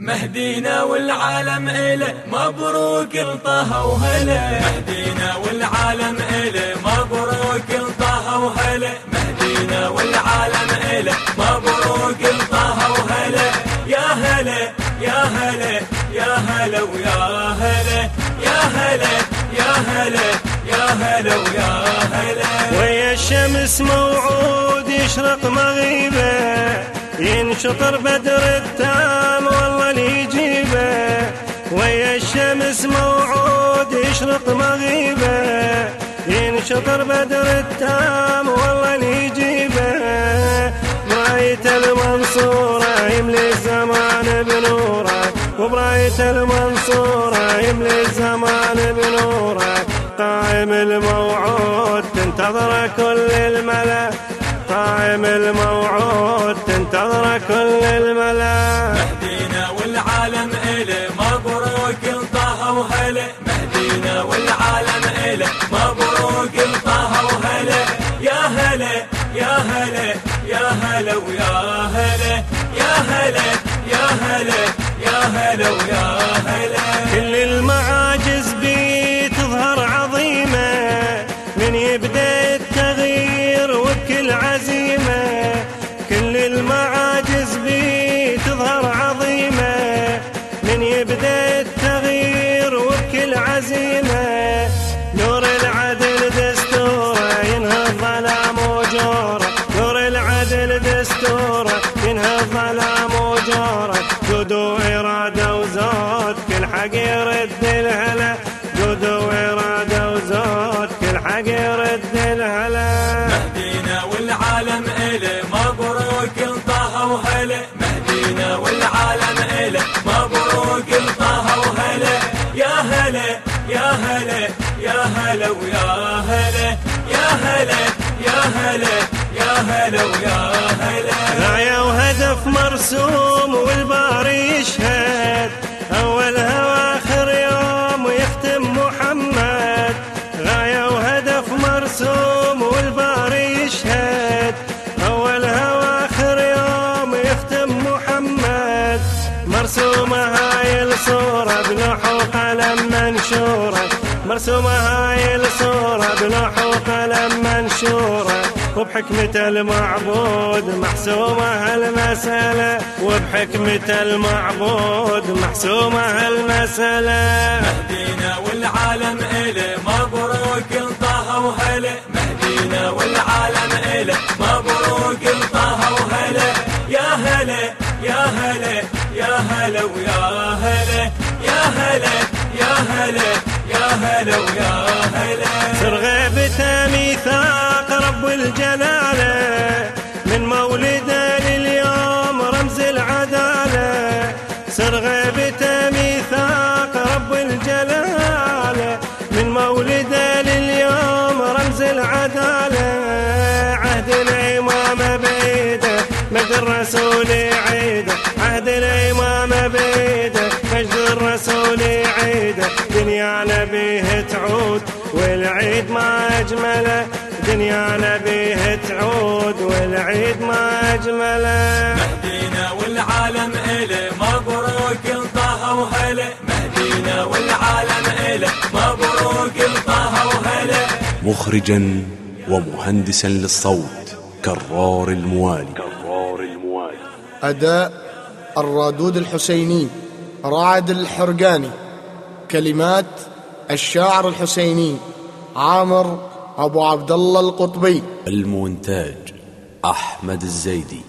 مهدينا والعالم إله مبروك الطه وهلأ. مهدينا والعالم إله مبروك الطه وهلأ. مهدينا والعالم إله مبروك الطه وهلأ. يا هلأ يا هلأ يا هلأ ويا هلأ. يا هلأ يا هلأ يا هلأ ويا هلأ. ويا الشمس موعود يشرق مغيبه ينشطر بدر التام ويا الشمس موعود يشرق مغيبة ينشطر بدر التام والله يجيبه. براية المنصورة يملي الزمان بنوره وبراية المنصورة يملي الزمان بنوره. قائم الموعود تنتظر كل الملأ قائم الموعود تنتظر كل الملأ. هلا ويا هلا يا هلا يا هلا يا هلا ويا هلا. كل المعاجز بي تظهر عظيمة من يبدأ التغيير وبكل عزيمة. كل المعاجز وزود كل حق يرد الهلا جود وإرادة وزود كل حق يرد الهلا مهدينا والعالم إله مبروك الطه وهلأ. مهدينا والعالم إله مبروك الطه وهلأ. يا هلا يا هلا يا هلا ويا هلا. يا هلا يا هلا يا هلا ويا هلا. غاية وهدف مرسوم والباري مرسومة هاي الصورة بلوح وقلم منشورة. مرسومة هاي الصورة بلوح وقلم منشورة. وبحكمة المعبود محسومة هالمسألة. وبحكمة المعبود محسومة هالمسألة. هلا ويا هلا. سر غيبته ميثاق رب الجلالة. من مولدة لليوم رمز العدالة. سر غيبته ميثاق رب الجلالة. من مولدة لليوم رمز العدالة. عهد الإمامة بيده مجد الرسول دنيا نبيه تعود والعيد ما أجمله. دنيا نبيه تعود والعيد ما أجمله. مهدينا والعالم إله مبروك الطه وهلا مهدينا والعالم إله مبروك الطه وهلا مخرجا ومهندسا للصوت كرار الموالي. أداء الرادود الحسيني رعد الحرقاني. كلمات الشاعر الحسيني عامر أبو عبد الله القطبي. المونتاج أحمد الزيدي.